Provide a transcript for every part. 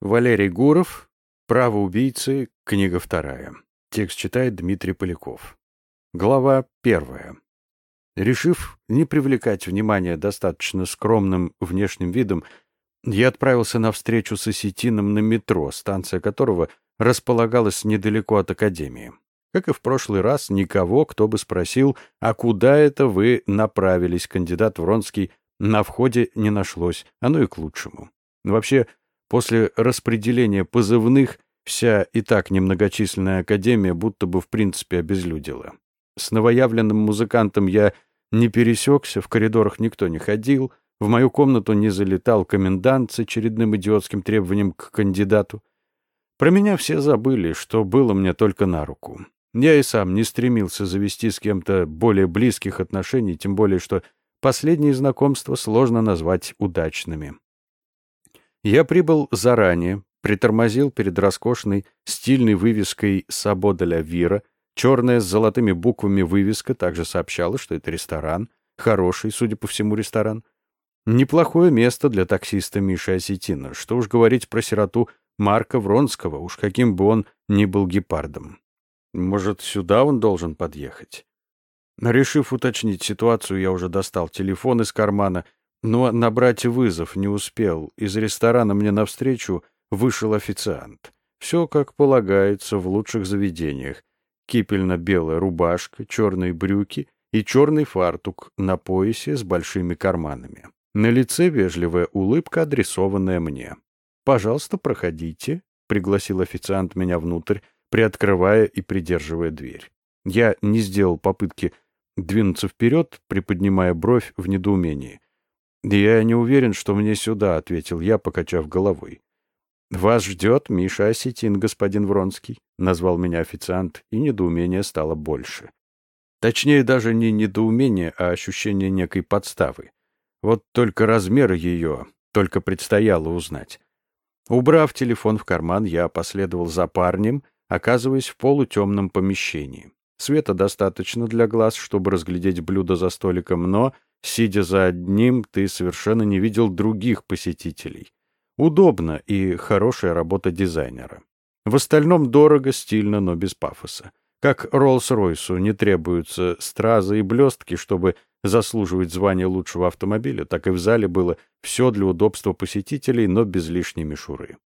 Валерий Гуров, «Право убийцы», книга вторая. Текст читает Дмитрий Поляков. Глава первая. Решив не привлекать внимания достаточно скромным внешним видом, я отправился на встречу с осетином на метро, станция которого располагалась недалеко от академии. Как и в прошлый раз, никого, кто бы спросил, а куда это вы направились, кандидат Вронский, на входе не нашлось, оно и к лучшему. Вообще, После распределения позывных вся и так немногочисленная академия будто бы в принципе обезлюдила. С новоявленным музыкантом я не пересекся, в коридорах никто не ходил, в мою комнату не залетал комендант с очередным идиотским требованием к кандидату. Про меня все забыли, что было мне только на руку. Я и сам не стремился завести с кем-то более близких отношений, тем более что последние знакомства сложно назвать удачными. Я прибыл заранее, притормозил перед роскошной стильной вывеской «Сабо ля Вира». Черная с золотыми буквами вывеска также сообщала, что это ресторан. Хороший, судя по всему, ресторан. Неплохое место для таксиста Миши Осетина. Что уж говорить про сироту Марка Вронского, уж каким бы он ни был гепардом. Может, сюда он должен подъехать? Решив уточнить ситуацию, я уже достал телефон из кармана — но набрать вызов не успел. Из ресторана мне навстречу вышел официант. Все как полагается в лучших заведениях. Кипельно-белая рубашка, черные брюки и черный фартук на поясе с большими карманами. На лице вежливая улыбка, адресованная мне. «Пожалуйста, проходите», — пригласил официант меня внутрь, приоткрывая и придерживая дверь. Я не сделал попытки двинуться вперед, приподнимая бровь в недоумении. «Я не уверен, что мне сюда», — ответил я, покачав головой. «Вас ждет Миша Осетин, господин Вронский», — назвал меня официант, и недоумение стало больше. Точнее, даже не недоумение, а ощущение некой подставы. Вот только размеры ее только предстояло узнать. Убрав телефон в карман, я последовал за парнем, оказываясь в полутемном помещении. Света достаточно для глаз, чтобы разглядеть блюдо за столиком, но Сидя за одним, ты совершенно не видел других посетителей. Удобно и хорошая работа дизайнера. В остальном дорого, стильно, но без пафоса. Как Роллс-Ройсу не требуются стразы и блестки, чтобы заслуживать звания лучшего автомобиля, так и в зале было все для удобства посетителей, но без лишней мишуры.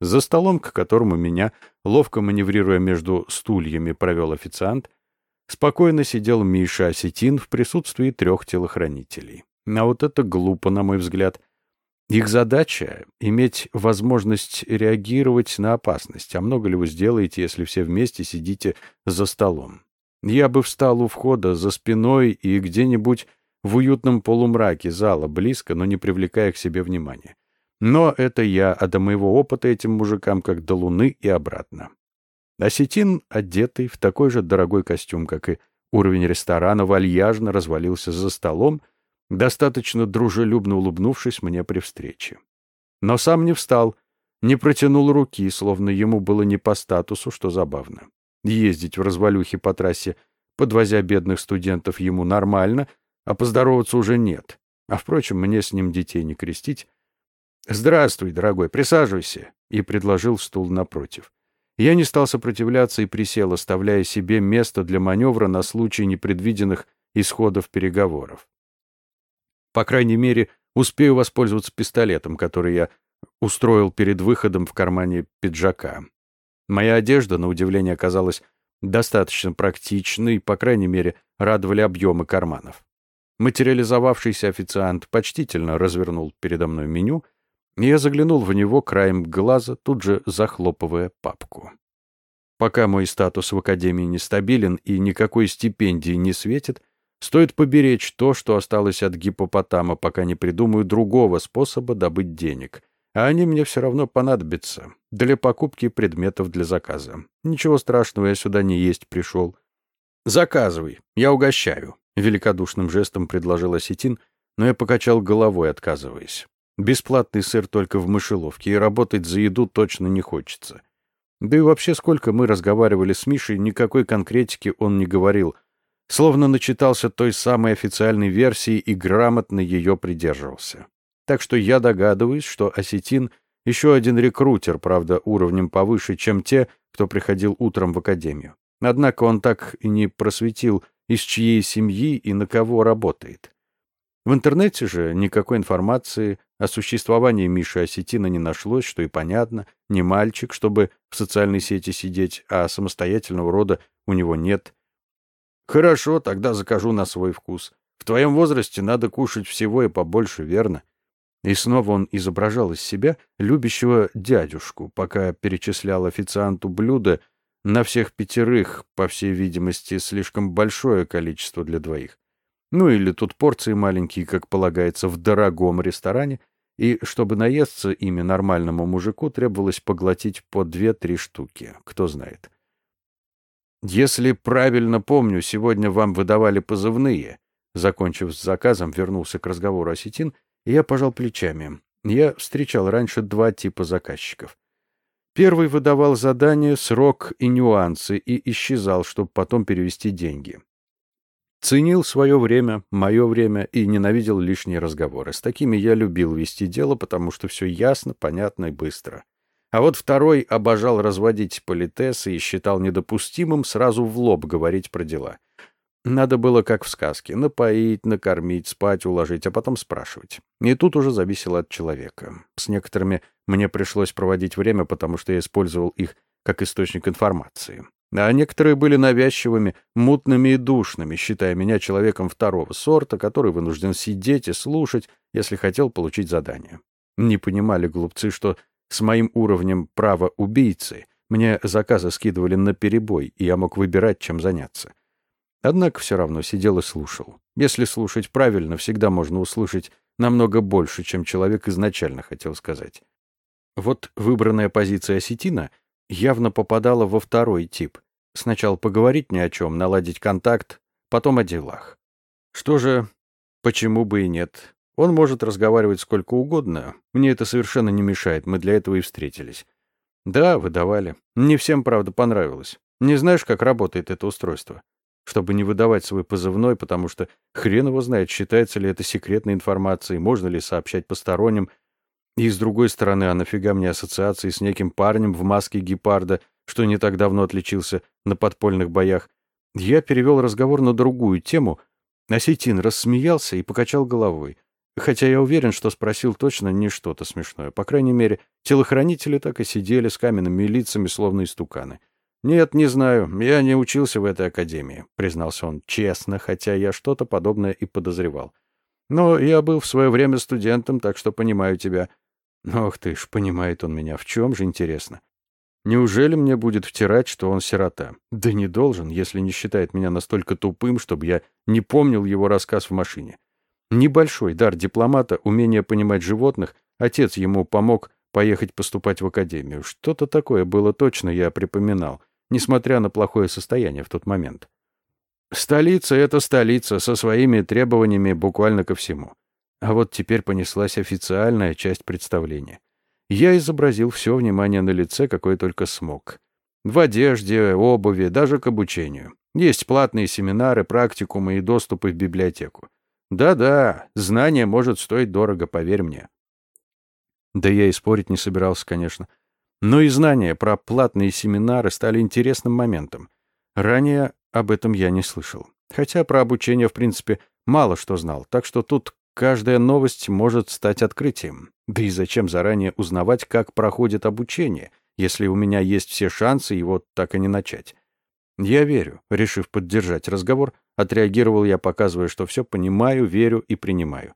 За столом, к которому меня, ловко маневрируя между стульями, провел официант, Спокойно сидел Миша Осетин в присутствии трех телохранителей. А вот это глупо, на мой взгляд. Их задача — иметь возможность реагировать на опасность. А много ли вы сделаете, если все вместе сидите за столом? Я бы встал у входа за спиной и где-нибудь в уютном полумраке зала, близко, но не привлекая к себе внимания. Но это я, а до моего опыта этим мужикам как до луны и обратно. Осетин, одетый в такой же дорогой костюм, как и уровень ресторана, вальяжно развалился за столом, достаточно дружелюбно улыбнувшись мне при встрече. Но сам не встал, не протянул руки, словно ему было не по статусу, что забавно. Ездить в развалюхе по трассе, подвозя бедных студентов, ему нормально, а поздороваться уже нет. А, впрочем, мне с ним детей не крестить. «Здравствуй, дорогой, присаживайся», — и предложил стул напротив. Я не стал сопротивляться и присел, оставляя себе место для маневра на случай непредвиденных исходов переговоров. По крайней мере, успею воспользоваться пистолетом, который я устроил перед выходом в кармане пиджака. Моя одежда, на удивление, оказалась достаточно практичной, по крайней мере, радовали объемы карманов. Материализовавшийся официант почтительно развернул передо мной меню — я заглянул в него краем глаза, тут же захлопывая папку. Пока мой статус в Академии нестабилен и никакой стипендии не светит, стоит поберечь то, что осталось от гипопотама, пока не придумаю другого способа добыть денег. А они мне все равно понадобятся для покупки предметов для заказа. Ничего страшного, я сюда не есть пришел. «Заказывай, я угощаю», — великодушным жестом предложил Осетин, но я покачал головой, отказываясь. Бесплатный сыр только в мышеловке, и работать за еду точно не хочется. Да и вообще, сколько мы разговаривали с Мишей, никакой конкретики он не говорил, словно начитался той самой официальной версии и грамотно ее придерживался. Так что я догадываюсь, что осетин Еще один рекрутер, правда, уровнем повыше, чем те, кто приходил утром в академию. Однако он так и не просветил, из чьей семьи и на кого работает. В интернете же никакой информации о существовании Миши Осетина не нашлось, что и понятно, не мальчик, чтобы в социальной сети сидеть, а самостоятельного рода у него нет. Хорошо, тогда закажу на свой вкус. В твоем возрасте надо кушать всего и побольше, верно? И снова он изображал из себя любящего дядюшку, пока перечислял официанту блюда на всех пятерых, по всей видимости, слишком большое количество для двоих. Ну или тут порции маленькие, как полагается, в дорогом ресторане, и чтобы наесться ими нормальному мужику, требовалось поглотить по две-три штуки, кто знает. «Если правильно помню, сегодня вам выдавали позывные». Закончив с заказом, вернулся к разговору осетин, и я пожал плечами. Я встречал раньше два типа заказчиков. Первый выдавал задание, срок и нюансы и исчезал, чтобы потом перевести деньги. Ценил свое время, мое время и ненавидел лишние разговоры. С такими я любил вести дело, потому что все ясно, понятно и быстро. А вот второй обожал разводить политесы и считал недопустимым сразу в лоб говорить про дела. Надо было, как в сказке, напоить, накормить, спать, уложить, а потом спрашивать. И тут уже зависело от человека. С некоторыми мне пришлось проводить время, потому что я использовал их как источник информации. А некоторые были навязчивыми, мутными и душными, считая меня человеком второго сорта, который вынужден сидеть и слушать, если хотел получить задание. Не понимали глупцы, что с моим уровнем права убийцы мне заказы скидывали на перебой, и я мог выбирать, чем заняться. Однако все равно сидел и слушал. Если слушать правильно, всегда можно услышать намного больше, чем человек изначально хотел сказать. Вот выбранная позиция осетина явно попадала во второй тип. Сначала поговорить ни о чем, наладить контакт, потом о делах. Что же, почему бы и нет? Он может разговаривать сколько угодно. Мне это совершенно не мешает, мы для этого и встретились. Да, выдавали. Не всем, правда, понравилось. Не знаешь, как работает это устройство? Чтобы не выдавать свой позывной, потому что хрен его знает, считается ли это секретной информацией, можно ли сообщать посторонним, и с другой стороны, а нафига мне ассоциации с неким парнем в маске гепарда, что не так давно отличился на подпольных боях? Я перевел разговор на другую тему. Осетин рассмеялся и покачал головой. Хотя я уверен, что спросил точно не что-то смешное. По крайней мере, телохранители так и сидели с каменными лицами, словно истуканы. «Нет, не знаю. Я не учился в этой академии», — признался он честно, хотя я что-то подобное и подозревал. «Но я был в свое время студентом, так что понимаю тебя. Ох ты ж, понимает он меня. В чем же интересно? Неужели мне будет втирать, что он сирота? Да не должен, если не считает меня настолько тупым, чтобы я не помнил его рассказ в машине. Небольшой дар дипломата, умение понимать животных, отец ему помог поехать поступать в академию. Что-то такое было точно, я припоминал, несмотря на плохое состояние в тот момент. Столица — это столица, со своими требованиями буквально ко всему. А вот теперь понеслась официальная часть представления. Я изобразил все внимание на лице, какое только смог. В одежде, обуви, даже к обучению. Есть платные семинары, практикумы и доступы в библиотеку. Да-да, знание может стоить дорого, поверь мне. Да я и спорить не собирался, конечно. Но и знания про платные семинары стали интересным моментом. Ранее об этом я не слышал. Хотя про обучение, в принципе, мало что знал, так что тут Каждая новость может стать открытием. Да и зачем заранее узнавать, как проходит обучение, если у меня есть все шансы его так и не начать? Я верю, решив поддержать разговор, отреагировал я, показывая, что все понимаю, верю и принимаю.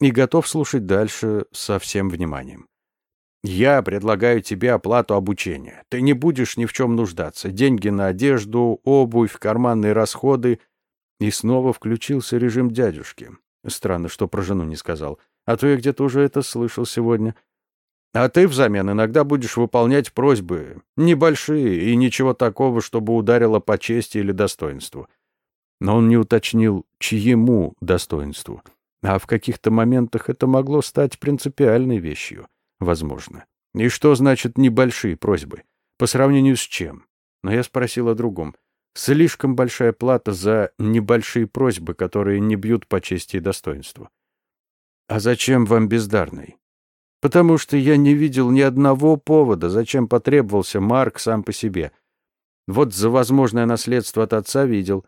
И готов слушать дальше со всем вниманием. Я предлагаю тебе оплату обучения. Ты не будешь ни в чем нуждаться. Деньги на одежду, обувь, карманные расходы. И снова включился режим дядюшки. Странно, что про жену не сказал. А то я где-то уже это слышал сегодня. А ты взамен иногда будешь выполнять просьбы, небольшие и ничего такого, чтобы ударило по чести или достоинству. Но он не уточнил, чьему достоинству. А в каких-то моментах это могло стать принципиальной вещью. Возможно. И что значит небольшие просьбы? По сравнению с чем? Но я спросил о другом. Слишком большая плата за небольшие просьбы, которые не бьют по чести и достоинству. А зачем вам бездарный? Потому что я не видел ни одного повода, зачем потребовался Марк сам по себе. Вот за возможное наследство от отца видел.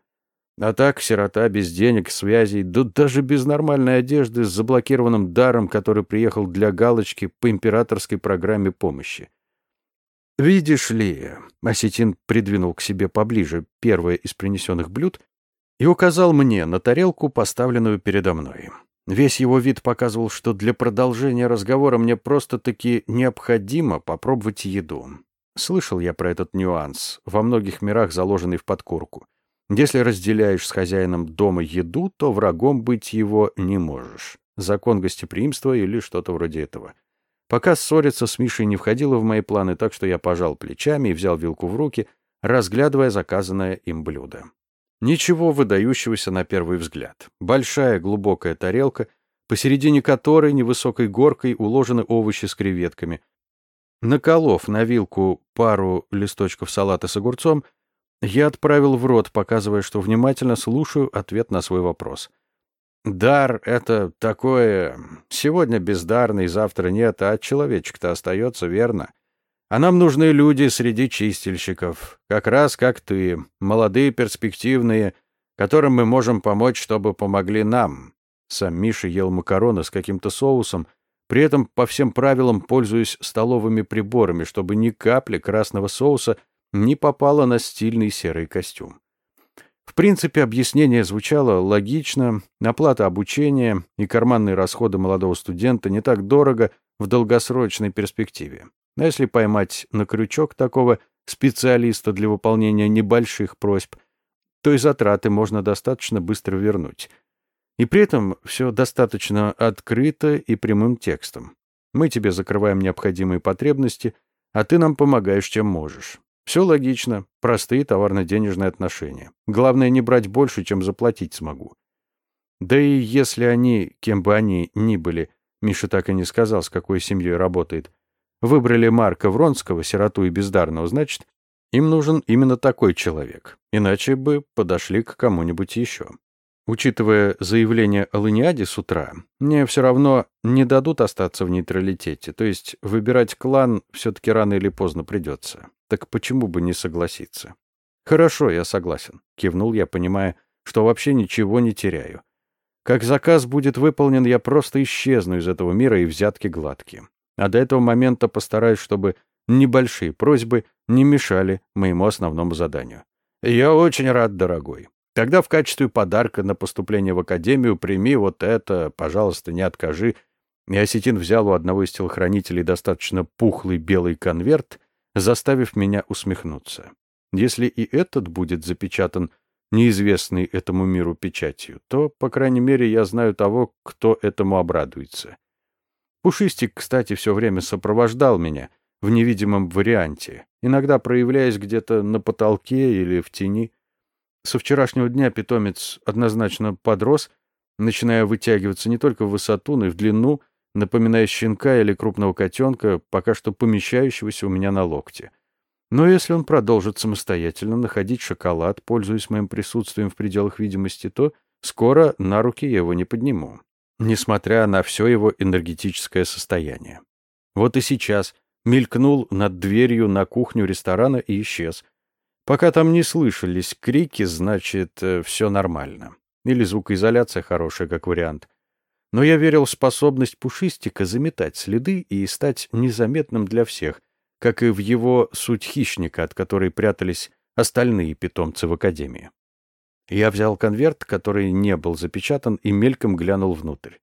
А так, сирота, без денег, связей, да даже без нормальной одежды, с заблокированным даром, который приехал для галочки по императорской программе помощи. «Видишь ли...» — Осетин придвинул к себе поближе первое из принесенных блюд и указал мне на тарелку, поставленную передо мной. Весь его вид показывал, что для продолжения разговора мне просто-таки необходимо попробовать еду. Слышал я про этот нюанс, во многих мирах заложенный в подкорку. Если разделяешь с хозяином дома еду, то врагом быть его не можешь. Закон гостеприимства или что-то вроде этого. Пока ссориться с Мишей не входило в мои планы, так что я пожал плечами и взял вилку в руки, разглядывая заказанное им блюдо. Ничего выдающегося на первый взгляд. Большая глубокая тарелка, посередине которой невысокой горкой уложены овощи с креветками. Наколов на вилку пару листочков салата с огурцом, я отправил в рот, показывая, что внимательно слушаю ответ на свой вопрос. «Дар — это такое... Сегодня бездарный, завтра нет, а человечек-то остается, верно?» А нам нужны люди среди чистильщиков, как раз как ты, молодые, перспективные, которым мы можем помочь, чтобы помогли нам. Сам Миша ел макароны с каким-то соусом, при этом по всем правилам пользуясь столовыми приборами, чтобы ни капли красного соуса не попало на стильный серый костюм. В принципе, объяснение звучало логично, оплата обучения и карманные расходы молодого студента не так дорого в долгосрочной перспективе. Но если поймать на крючок такого специалиста для выполнения небольших просьб, то и затраты можно достаточно быстро вернуть. И при этом все достаточно открыто и прямым текстом. Мы тебе закрываем необходимые потребности, а ты нам помогаешь, чем можешь. Все логично, простые товарно-денежные отношения. Главное не брать больше, чем заплатить смогу. Да и если они, кем бы они ни были, Миша так и не сказал, с какой семьей работает, Выбрали Марка Вронского, сироту и бездарного, значит, им нужен именно такой человек, иначе бы подошли к кому-нибудь еще. Учитывая заявление о Ланиаде с утра, мне все равно не дадут остаться в нейтралитете, то есть выбирать клан все-таки рано или поздно придется. Так почему бы не согласиться? Хорошо, я согласен, кивнул я, понимая, что вообще ничего не теряю. Как заказ будет выполнен, я просто исчезну из этого мира и взятки гладкие а до этого момента постараюсь, чтобы небольшие просьбы не мешали моему основному заданию. Я очень рад, дорогой. Тогда в качестве подарка на поступление в академию прими вот это, пожалуйста, не откажи. И взял у одного из телохранителей достаточно пухлый белый конверт, заставив меня усмехнуться. Если и этот будет запечатан неизвестной этому миру печатью, то, по крайней мере, я знаю того, кто этому обрадуется. Пушистик, кстати, все время сопровождал меня в невидимом варианте, иногда проявляясь где-то на потолке или в тени. Со вчерашнего дня питомец однозначно подрос, начиная вытягиваться не только в высоту, но и в длину, напоминая щенка или крупного котенка, пока что помещающегося у меня на локте. Но если он продолжит самостоятельно находить шоколад, пользуясь моим присутствием в пределах видимости, то скоро на руки я его не подниму несмотря на все его энергетическое состояние. Вот и сейчас мелькнул над дверью на кухню ресторана и исчез. Пока там не слышались крики, значит, э, все нормально. Или звукоизоляция хорошая, как вариант. Но я верил в способность Пушистика заметать следы и стать незаметным для всех, как и в его суть хищника, от которой прятались остальные питомцы в Академии. Я взял конверт, который не был запечатан, и мельком глянул внутрь.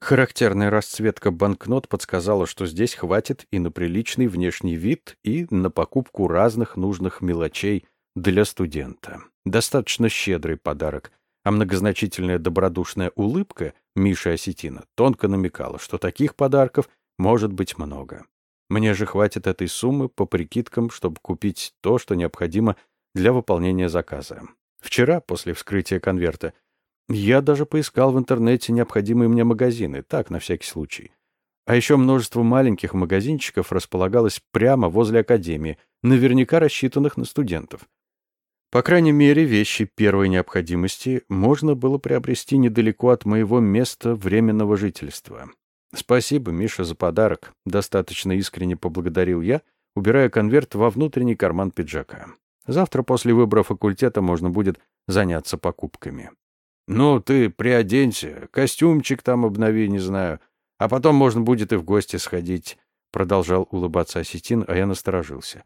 Характерная расцветка банкнот подсказала, что здесь хватит и на приличный внешний вид, и на покупку разных нужных мелочей для студента. Достаточно щедрый подарок, а многозначительная добродушная улыбка Миши Осетина тонко намекала, что таких подарков может быть много. Мне же хватит этой суммы по прикидкам, чтобы купить то, что необходимо для выполнения заказа. Вчера, после вскрытия конверта, я даже поискал в интернете необходимые мне магазины, так, на всякий случай. А еще множество маленьких магазинчиков располагалось прямо возле академии, наверняка рассчитанных на студентов. По крайней мере, вещи первой необходимости можно было приобрести недалеко от моего места временного жительства. Спасибо, Миша, за подарок. Достаточно искренне поблагодарил я, убирая конверт во внутренний карман пиджака. Завтра после выбора факультета можно будет заняться покупками. Ну, ты приоденься, костюмчик там обнови, не знаю. А потом можно будет и в гости сходить, продолжал улыбаться осетин, а я насторожился.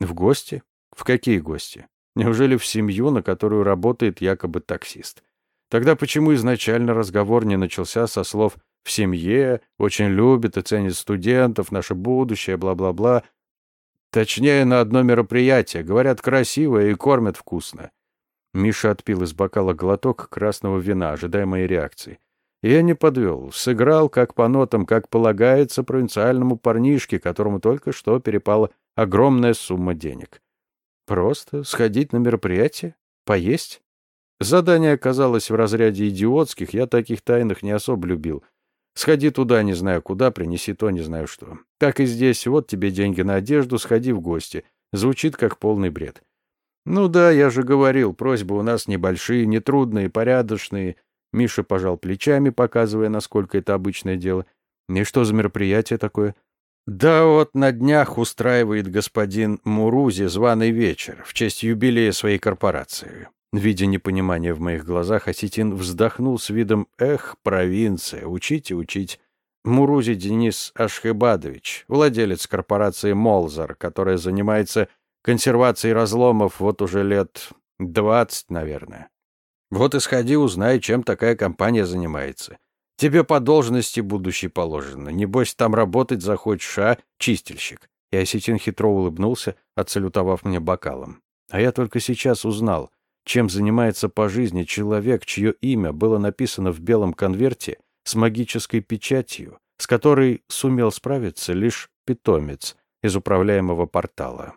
В гости? В какие гости? Неужели в семью, на которую работает якобы таксист? Тогда почему изначально разговор не начался со слов «в семье», «очень любит и ценит студентов», «наше будущее», бла-бла-бла? Точнее, на одно мероприятие. Говорят, красиво и кормят вкусно. Миша отпил из бокала глоток красного вина, ожидая моей реакции. Я не подвел. Сыграл, как по нотам, как полагается провинциальному парнишке, которому только что перепала огромная сумма денег. Просто сходить на мероприятие? Поесть? Задание оказалось в разряде идиотских, я таких тайных не особо любил. Сходи туда, не знаю куда, принеси то, не знаю что. Так и здесь, вот тебе деньги на одежду, сходи в гости. Звучит как полный бред. Ну да, я же говорил, просьбы у нас небольшие, нетрудные, порядочные. Миша пожал плечами, показывая, насколько это обычное дело. И что за мероприятие такое? Да вот на днях устраивает господин Мурузи званый вечер в честь юбилея своей корпорации. Видя непонимание в моих глазах, Осетин вздохнул с видом «Эх, провинция, учите учить». Мурузи Денис Ашхебадович, владелец корпорации «Молзар», которая занимается консервацией разломов вот уже лет двадцать, наверное. Вот и сходи, узнай, чем такая компания занимается. Тебе по должности будущей положено. Небось, там работать захочешь, а, чистильщик?» И Осетин хитро улыбнулся, отсалютовав мне бокалом. А я только сейчас узнал — чем занимается по жизни человек, чье имя было написано в белом конверте с магической печатью, с которой сумел справиться лишь питомец из управляемого портала.